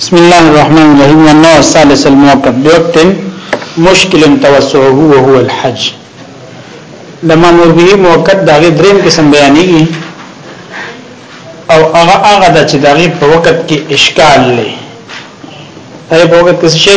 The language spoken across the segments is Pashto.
بسم الله الرحمن الرحيم والنوع الثالث الموقت بوقت مشکل توسعه وهو الحج لما مر به موقت داغه دریم قسم بیانېږي او هغه هغه د چې داغه په وخت کې اشکال لې هغه په وخت کې څه شي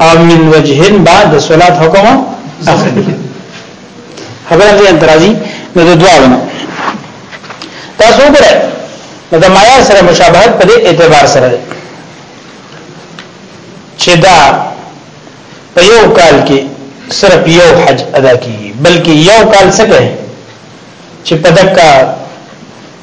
او من وجهن با د صلات حکم اخلي خبره دې انترازي نو د دواونه تاسو وګورئ نو د معیار سره مشابهت په دې اعتبار سره ده چې دا په یو کال کې صرف یو حج ادا کیږي بلکې یو کال څه کوي چې په دکا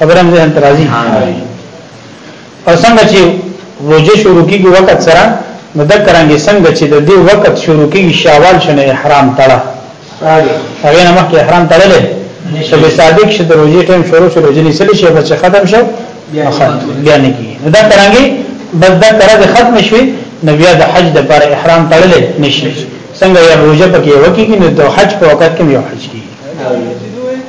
خبره مې ذهن ترازی او څنګه چې روزه شروع کیږي وخت سره نو د کرانګي څنګه چې د دې وخت شروع کیږي شوال شنه احرام تړه هغه نه مخکې احرام تړلې چې به صادق شه د روزي ټیم شروع شو روزي نسل شي بچ ختم شو بیا نه کیږي نو دا کرانګي بس دا کرانګ ختم شوي نو بیا د حج د پر احرام تړلې نشي څنګه یو روزه پکې وکیږي نو د حج په وخت کې یو حج کیږي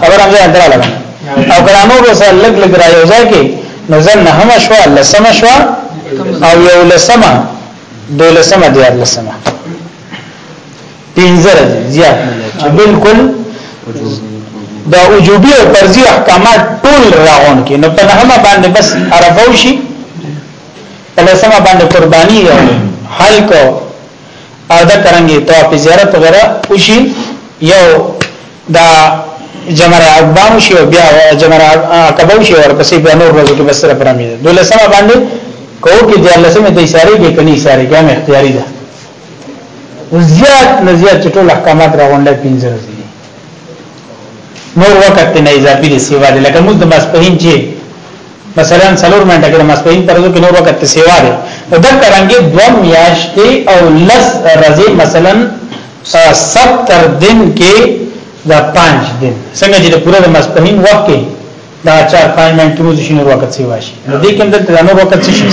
خبر هم ځان دراله او ګرامو به سره لګ لګ را یو ځای کې نو ځن نه هم شو لسم شو او یو لسم دو لسم دی لسم پینځر زیات چې بالکل دا وجوبي او فرضي احکامات ټول راغون کې نو په نهمه باندې بس عرفو شي په لسمه باندې قرباني حل کو او دا کرنګي طواف زیارت وغیرہ وشي یو دا جمر عقبه وشي او بیا جمر عقبه وشي او پسې بیا نور ورځې کې بسره پرامي ده دولسمه باندې کوو کې د لسمه د اشاره کې کني اشاره کې هم اختیاري ده زیات نه زیات ټول احکامات راغونډه پینځه ورځې نور وخت نه اضافي دی سیوا دی لکه موږ د ماسپهین چې مثلا څلور منټه کې د ماسپهین پر ورځو کې نور وخت ته سیوا دی او د کرانګي دوه میاشتې او لس ورځې مثلا ستر دن کې دا پنج دن څنګه چې د پوره د ماسپهین وخت کې دا چار پنج منټه موږ شنو وخت سیوا شي نو دې کې هم د نور وخت شي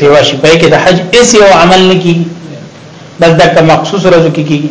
سیوا شي په کې د حج ایس یو عمل نه کیږي بس دا که مخصوص ورځو کې کیږي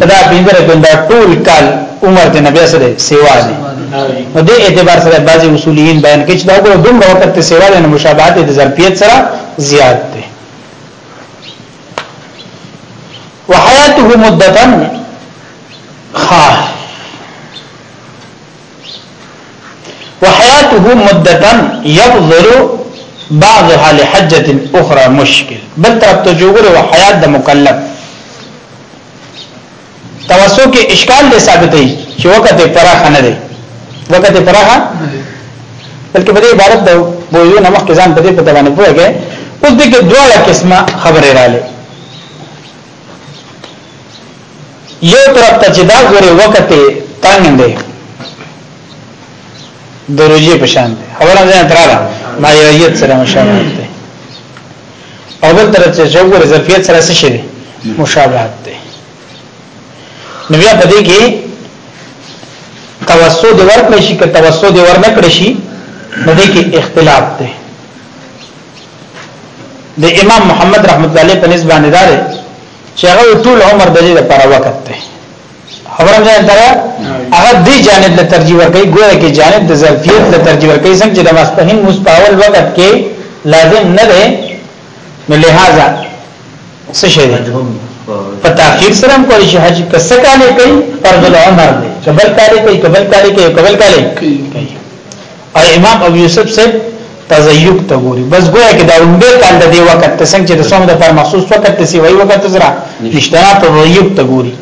صدا پینځه رکعات دا ټول کال عمر د نبی سره سیوا دي نو دې اعتبار سره بعضي اصولین بیان کړي چې دا ګور دومره وخت ته سیوا د مشابهت د ظرفیت سره زیات دي وحیاته مدتن خا وحياته مدتا يفضل بعضها لحجه اخرى مشکل بل طرف ته جوړ او حيات د مکلف توسو کې اشکال دې ثابتې چې وخت پراخ نه دی وخت پراخ بلکې په دې عبارت د بوزو نمخ کې ځان په دې په توانه پوهه کې اوس دې کې دوه قسمه خبره رااله یو طرف ته چې دا ګوره وخت تنګ دی د روجي په شان دی اوله ځان تراله ما یریت سره مشابهت دی او بل طرف ته چې ګوره ظرفیت سره څه شي مشابهت دی نو بیا په دې کې توسو دی ورکړی شي که توسو دی ورنکړی شي نو دې کې اختلاف دی د امام محمد رحمت الله علیه په نسبت باندې دار چې هغه ټول عمر د دې لپاره وخت دی خبره مې تر هغه دی جانب له ترجیح ورکړي ګویا کې جانب د ظرفیت له ترجیح ورکړي څنګه چې د ماسپهین مستاول وخت کې لازم نه دی نو لہذا څه شي په تاخير سره هم کولی شي حج کسه کاله کوي فرض العمر دی قبل کاله کوي قبل کاله کوي قبل کاله کوي او امام ابو یوسف صاحب تزیق ته ګوري بس ګویا کې دا لومبه کال د دې وخت ته څنګه چې د سوم د پر مخصوص وخت ته سی وای وخت زرا نشته تزیق ته ګوري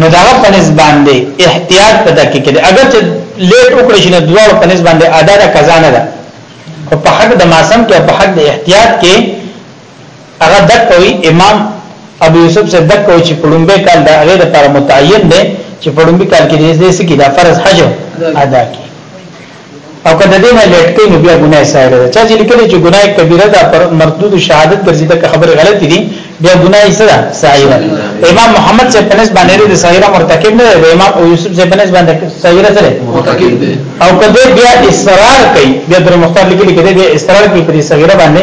نو دا په نسبان دی احتیاط پتا کې کړي اگر چې لیټ وکړي شنه دوه په نسبان دی ادا د قضا نه ده په حق د ماسم کې په حق د احتیاط کې هغه دک کوي امام ابو یوسف سے دک کوي چې پړومبه کال دا هغه د پر متعین دی چې پړومبه کال کې دې سکی دا فرض حج ادا کی او کله دې نه لټ کې نو بیا ګناه سایره ده چې لیکل چې ګناه کبیره ده پر مردود شهادت ګرځي دا خبره غلطی دي بیا ګناه یې سره سایره امام محمد سے پنس باندې د سایره مرتکب نه دی امام او یوسف سے پنس باندې سایره سره مرتکب دی او کله بیا اصرار کوي بیا در مختار لیکل کې دې اصرار کوي پر سایره باندې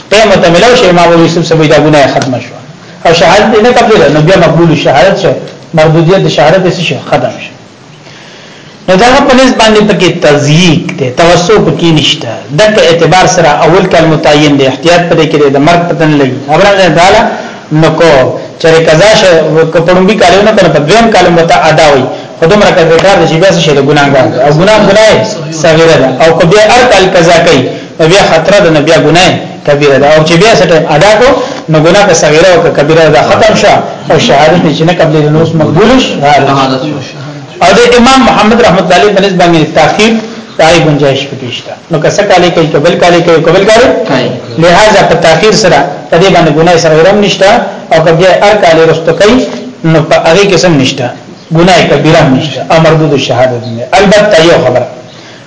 ته متملو شي امام ابو یوسف سبیدا ګناه ختم شو او شهادت نه قبول نو بیا مقبول شهادت شه مردودیت شهادت څه شي ختم شي نو دا په نسبت باندې پکې تزییق ته توسو پکې نشته دغه اعتبار سره اول کال متعین دی احتیاط پرې کړي د مرګ پتن لګي خبره نه داله نو کو چرې قضا شه کپړم به کارو نه کنه په دویم کال مت ادا وي خدوم رکه کار د شي بیا شه د ګناګار او ګناه ګناه صغیره ده او کو بیا هر کال قضا کوي بیا خطر ده نه بیا ګناه کبیره ده او چې بیا څه ټیم ادا کو نو ګناه که صغیره او که کبیره ده ختم شه او شهادت چې نه قبل نو اوس مقبول شي او د امام محمد رحمت الله علیه بنسبت باندې تاخير دای گنجائش پکې شته نو که څه کالې کوي قبل کالې کوي قبل کالې لہذا په تاخير سره په دې باندې ګناه صغیره نشته او که بیا هر کالې رسته کوي نو په هغه قسم نشته ګناه کبیره نشته امر د شهادت نه البته یو خبره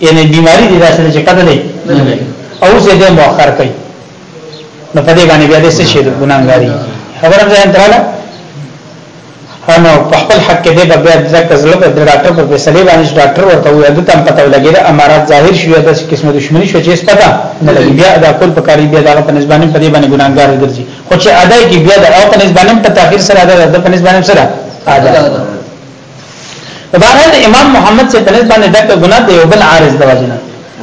یعنی بیماری دې داسې چې قتل نه لري او زه دې مؤخر کړي نو په دې باندې بیا دې څه شي د ګناګاری خبره ځان تراله نو په خپل حق کې دې به بیا ځکه زله په ډاکټر په فیصله باندې ډاکټر ورته وي د تم پته ولګي د امارات ظاهر شوی د قسمه دښمنی شو چې پتا نه لګي بیا دا کول په کاری بیا دا په نسبانه په دې باندې ګناګار ګرځي خو چې ادای کې بیا دا او په نسبانه په تاخير سره دا په نسبانه سره ادا په بهر د امام محمد سے په نسبت باندې دغه ګناه د یو بل عارض د وجنه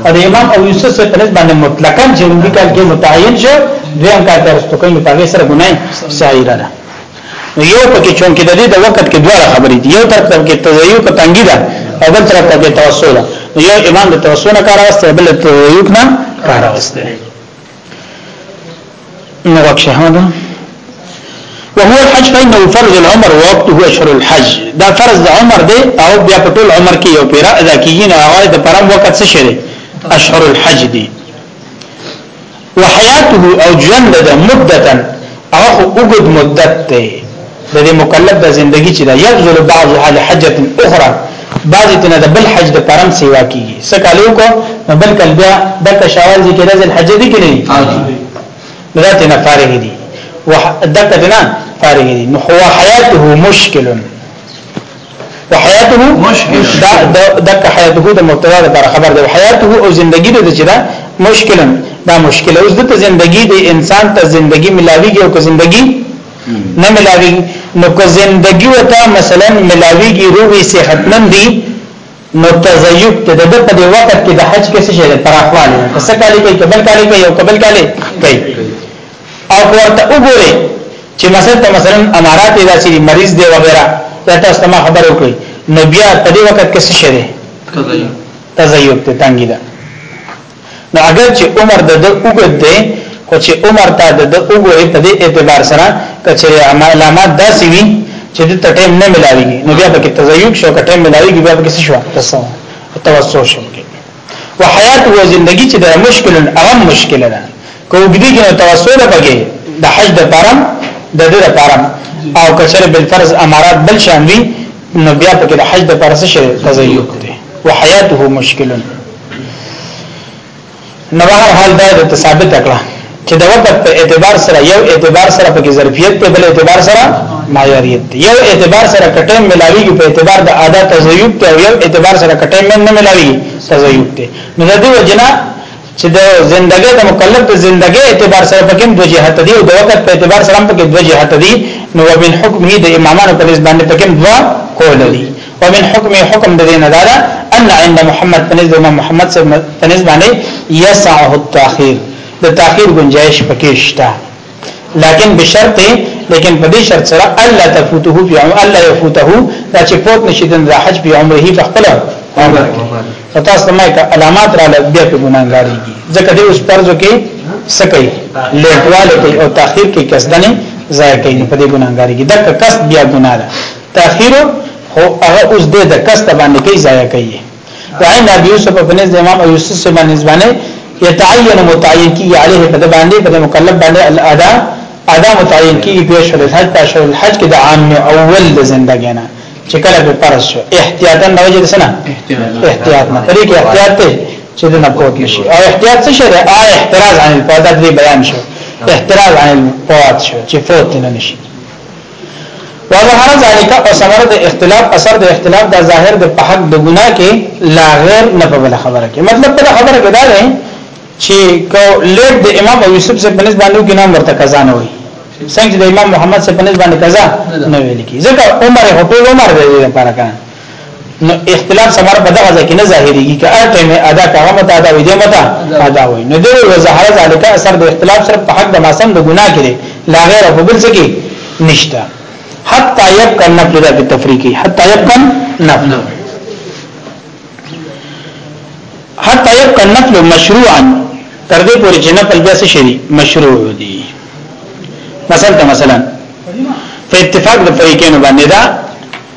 او د امام ابو یوسف سے په نسبت باندې مطلقاً چې لومړي کال کې متعین شو دویم کال کې رسټو کوي په هغه سره ګناه صحیح ده نو یو پکې چون کې د دې د وخت کې دوه خبرې دي یو طرف کې تزیو په تنګی ده او بل طرف کې توسل یو امام د توسل نه کار واستي بل تزیو نه کار واستي نو وکشه هدا وهو الحج فإنه فرض العمر ووقته أشهر الحج دا فرض د عمر دی او بیا په ټول عمر کې یو پیرا ادا کیږي نه هغه د پرم وخت څه شری أشهر الحج دی وحياته او ژوند د مدتن هغه وګد مدت دی د دې مکلف د زندگی چې دا یبذل بعضها لحجه اخرى بعضی تنه د بل حج د پرم سیوا کیږي سکالو کو بل کل بیا د شوال ذکر د حج دي کې نه دي دا تنه فارغ دي دقه دنا فارغ دي نو هو حياته مشکل وحياته مشکل دا دقه حياته د مبتدا لپاره خبر دی حياته او زندگی د چې دا مشکل دا مشکل اوس د زندگی د انسان ته زندگی ملاویږي او که زندگی نه ملاوي نو که زندگی وتا مثلا ملاويږي روغي صحتمند دي نو تزيب ته د په دې وخت کې د حج کې څه شي پراخواله پس کالي کوي قبل کالي کوي او قبل کالي کوي او ورته وګوري چې مثلا ته مثلا امارات داسې مریض دی وغیرہ یا تاسو ته خبر وکړي نو بیا په دې وخت کې څه شي تزيب ته تنګي ده نو اگر چې عمر د د اوګد دی خو چې عمر ته د د اوګورې په دې اعتبار سره کچره علامات داسې وي چې د ټیم نه ملاويږي نو بیا پکې تزیوب شو کټه ملاويږي بیا پکې شو تاسو توسو شو وحیات و زندگی چې د مشکل اغم مشکل ده کوګدي کې توسو نه پکې د حج د پرم د دې د پرم او کچره بل فرض امارات بل شان وي نو بیا پکې د حج د پرسه شي تزیوب دی وحیاته مشکلن نو هر حال دا د ثابت کړه چې د وخت په اعتبار سره یو اعتبار سره په ظرفیت په بل اعتبار سره معیاریت یو اعتبار سره کټه ملاوی په اعتبار د ادا تزیوب ته یو اعتبار سره کټه نه ملاوی تزیوب ته نو د دې وجنه چې د زندګۍ د مکلف د زندګۍ اعتبار سره پکې د جهت دی او د وخت په اعتبار سره پکې د جهت دی نو وبن حکمه د امامانو په نسبت باندې پکې دوا کول دي ومن حکم حکم د دین دا ان عند محمد پنځ امام محمد صاحب پنځ باندې يسعه التاخير د تاخير گنجائش پکې شته لكن بشرط لیکن په دې شرط سره الله تفوته فی عمر الله یفوته دا چې فوت نشي د حج په عمره په خپل عمر کې او تاسو ما ته علامات را لګ بیا په ګناګاری دي ځکه دې اوس پرځو کې سکه لیکواله او تاخير کې کسدنه ضایع کوي په دې ګناګاری کې دا کس بیا ګناه ده تاخیر خو هغه اوس د دکست باندې کوي ضایع کوي وعند ابي يوسف بن امام او يوسف سے باندې ځبانه يتعين متعين کی عليه په باندې په مکلف باندې الادا ادا متعين کی په شهر الحج په شهر الحج کې د عام اول د زندګی نه چې کله به فرض شو احتیاطا د وجه سره احتیاط نه پرې کې احتیاط ته چې د نقوت نشي او احتیاط څه شری آ احتراز عن الفوات دې بیان شو احتراز عن الفوات شو چې فوت نه نشي وظهر ذالک او ثمر د اختلاف اثر د اختلاف د ظاهر د په حق د ګناه کې لا غیر نه په بل خبره کې مطلب په خبره کې دا دی چې کو لیک د امام ابو یوسف سے پنځ باندې کې نام ورته قضا نه وي څنګه د امام محمد سے پنځ باندې قضا نه ویل کی ځکه عمر هټول عمر دی لپاره کړه نو اختلاف سمر په دغه ځکه نه ظاهريږي که هر ټیم ادا کاغه مت ادا وي دمت ادا وي نو دوی وظاهر ذالک اثر د اختلاف سره په حق د ماسم د ګناه کړي لا غیر په بل څه کې نشتا حتا يبقى النفل ده په تفریقي حتا يبقى النفل حتا يبقى النفل مشروعا تر دې پورې چې نفل بیا څه شي مشروع دي مثلا مثلا په اتفاق د فریقین باندې دا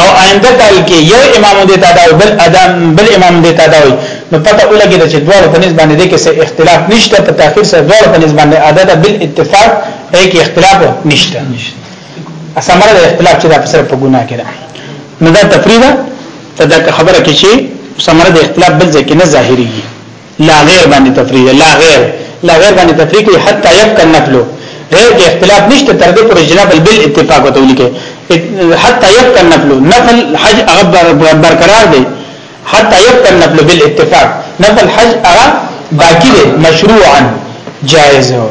او آینده کال کې یو امام دې تا دا بل ادم بل امام دې تا دا وي نو پته ولګي چې دواړو په نسبت باندې کې څه اختلاف نشته په تاخير سره دواړو په نسبت باندې عادت بل اتفاق هي کې اختلاف نشته اسمره د اختلاف چې دا په سره په ګناه کې ده نو دا تفریده ته دا خبره کې چې سمره د اختلاف بل ځکه نه ظاهري لا غیر باندې تفریح ده لا غیر لا غیر باندې تفریح کوي حتی يبقى النفل غیر کې اختلاف نشته تر دې پورې جناب بل اتفاق وته ولیکي حتی يبقى النفل نفل حج هغه برقرار دی حتی يبقى النفل بالاتفاق نفل حج هغه باقی دی مشروعا جائز هو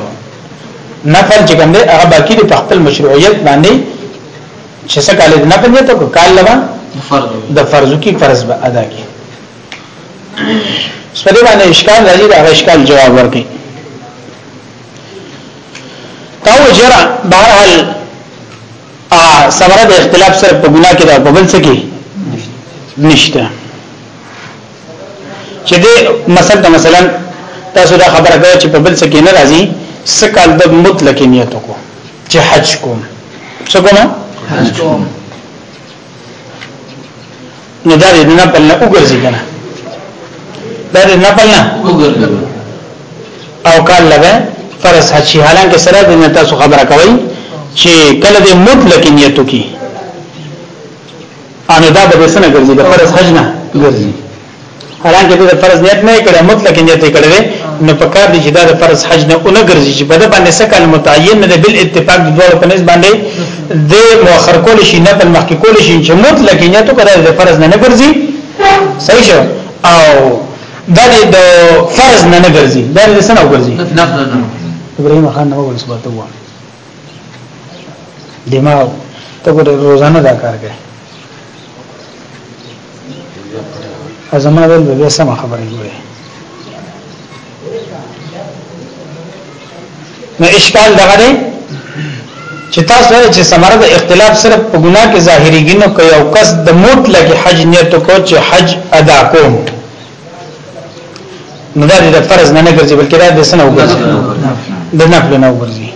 نفل چې کوم دی هغه باقی دی په خپل مشروعیت باندې چې څه کال نفل نه ته کال لبا د فرض کی فرض به ادا کی سپدې باندې اشکال راځي دا اشکال جواب ورکړي تاو جرا بهرحال ا سمره د اختلاف سره په ګناه کې دا په بل څه کې نشته چې دې مثلا مثلا تاسو دا خبره کوي چې په بل څه کې نه راځي سکال د مطلق نیت کو چې حج کوم څه کوم حج کوم نو دا دې نه پلنه وګرځي کنه دا دې نه پلنه وګرځي او کال لبه فرض حج شي حالانکه سره د تاسو خبره کوي چې کله دې مطلق نیت وکي ان دا به سنه ګرځي د فرض حج نه ګرځي حالانکه د فرض نیت نه کړي مطلق نیت کړي نو په کار دي چې دا د فرض حج نه اونګ ګرځي چې په د باندې سکه متعین نه بل اتفاق د دوه په نسبت باندې د مؤخر کول شي نه په مخکې کول شي چې مطلق نیت کړي د فرض نه نه ګرځي صحیح شو او دا د فرض نه نه ګرځي دا د سنه ګرځي ابراهيم خان نو ول سبحانه دماغ ته ګوره روزانه دا کار کوي ازما ویل به سم خبرې جوړه نو اشکال دغه دی چې تاسو سره چې سمره د اختلاف صرف په ګناه کې ظاهري ګنو کوي او کس د موت لګي حج نیت کو چې حج ادا کوم نو دا د فرض نه نه ګرځي بلکې دا د سنه وګرځي د نفل نه وګرځي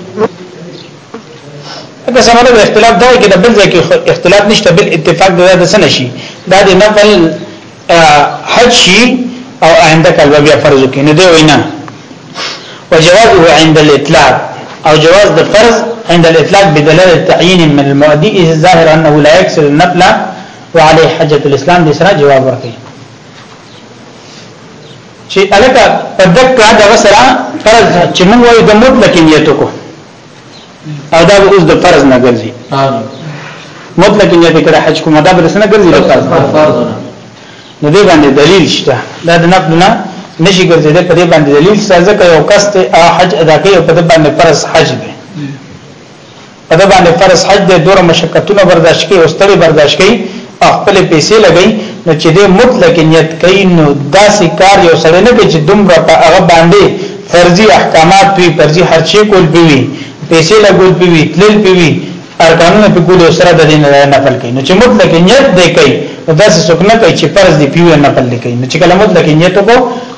دا سمره د اختلاف دا کې د بل ځای کې اختلاف نشته بل اتفاق دا د سنه شي دا د نفل حج شي او آینده کال بیا فرض کې نه دی وینا وجوازه عند الاطلاق او جواز د فرض عند الاطلاق بدلاله تعيين من المؤدي الظاهر انه لا يكسر النفل وعليه حجه الاسلام دي سره جواب ورکړي چې الکه په دکا دغه سره فرض چې موږ وایو د مطلق نیت کو او دا اوس د فرض نه ګرځي مطلق نیت کړه حج کوم دا بل سره ګرځي د فرض نو دې باندې دلیل شته دا د نقل نه نشي ګرځي د دې باندې دلیل څه ځکه یو کس ته حج ادا کوي او په دې باندې فرض حج دی په د باندې فرض حج د دوره مشقتونه برداشت کوي او ستړي برداشت کوي او خپل پیسې لګي نو چې د مطلق نیت کوي نو داسې کار یو سره نه کوي چې دومره په هغه باندې فرضي احکامات وي فرضي خرچې کول بيوي پیسې لګول بيوي تلل بيوي ارکانونه په ګولو سره د دین نه نفل کوي نو چې مطلق نیت دی کوي نو داسې څوک نه کوي چې فرض دی پیو نفل کوي نو چې کله مطلق نیت کو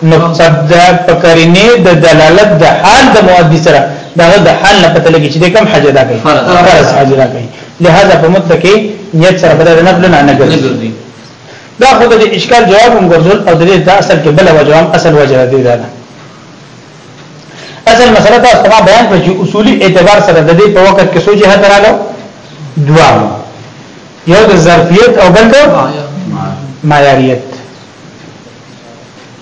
نو صد پکرینه د دلالت د حال د مؤدی سره دا د حال نه پته لګی چې کوم حج ادا کوي فرض حج ادا کوي لہذا په مطلق کې نیت سره بدل نه بلنه نه ګرځي دا خو د اشکال جواب هم ګرځول او د دې د اصل کې بل وجه هم اصل وجه دی دا اصل مسله تاسو ته بیان کړ چې اصولی اعتبار سره د دې په وخت کې سوجه هتر راغلو دوا یو د ظرفیت او بل د معیاریت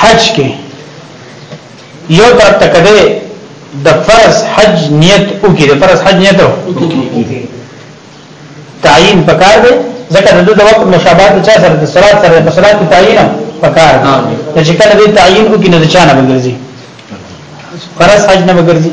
حج کې یو طرف ته کده د فرض حج نیت او کې د فرض حج نیت او تعین پکار دی ځکه د د وخت مشابهت چا سره د صلات سره د صلات تعین پکار دی چې کله د تعین او کې نه چا نه بغرزي فرض حج نه بغرزي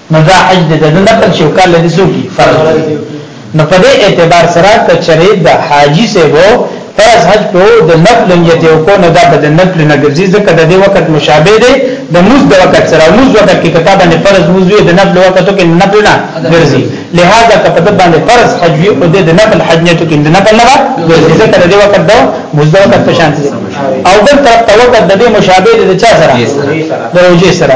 نو دا حج د دنه نه پد شو کال لدی سو کی فرض دی نو په دې اعتبار سره کچره د حاجی سیبو فرض حج په د نفل نیت او کو نه دا د نفل نه ګرځي ځکه د دې وخت مشابه دی د موز د وخت سره موز وخت کې کتاب باندې فرض موز وي د نفل وخت کې نفل نه ګرځي لہذا کتاب باندې فرض حج وي او د نفل حج نه ټکو د نفل نه ګرځي ځکه د دې وخت د موز د وخت په شان او بل طرف ته وخت د دې مشابه دی د چا سره د روزي سره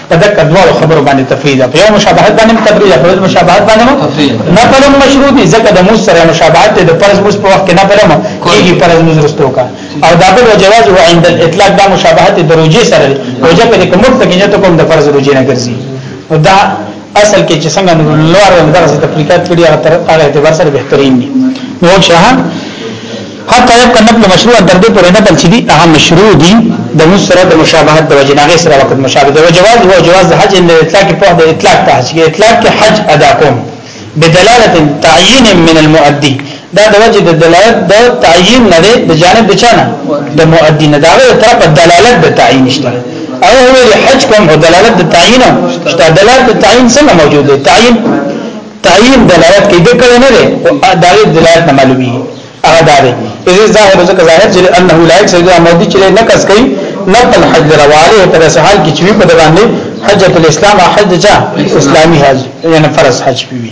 په دغه دواړو خبرو باندې تفریح ده په یو مشابهت باندې تفریح ده په بل مشابهت باندې مو نه په لم مشروط دي ځکه د موس سره مشابهت ده فرض موس په وخت کې نه پرمو کیږي فرض موس رستو کا او دا بل جواز هو عند الاطلاق دا مشابهت د روجي سره روجه په کوم وخت کې ته کوم د فرض روجي نه ګرځي او دا اصل کې چې څنګه نو لوړ درجه تفریقات کړي هغه تر هغه اعتبار سره بهترین دي نو شاه حتی یبقى نفل مشروع تر دې پورې نفل چې دي هغه مشروع دي د مسره د مشابهت د وجه ناغه سره وخت مشابه دی او جواز او جواز د حج د اطلاق په د اطلاق په حج کې اطلاق کې حج ادا کوم بدلاله تعیین من المؤدی دا د وجه د دلالت د تعیین نه دی د جانب د چانه د مؤدی نه دا د طرف دلالت د تعیین نشته او هو د حج کوم او دلالت د تعیین شته دلالت د تعیین څنګه موجود دی تعیین تعیین دلالت کې د کړه نه دی او دا د دلالت نه معلومیږي هغه دا دی اذ ظاهر ځکه ظاهر چې انه لا یک سجده مودي چې نه کس کوي نه تل حج رواله تر سحال کې چې په باندې حجۃ الاسلام حج جا اسلامي حج یعنی فرض حج وي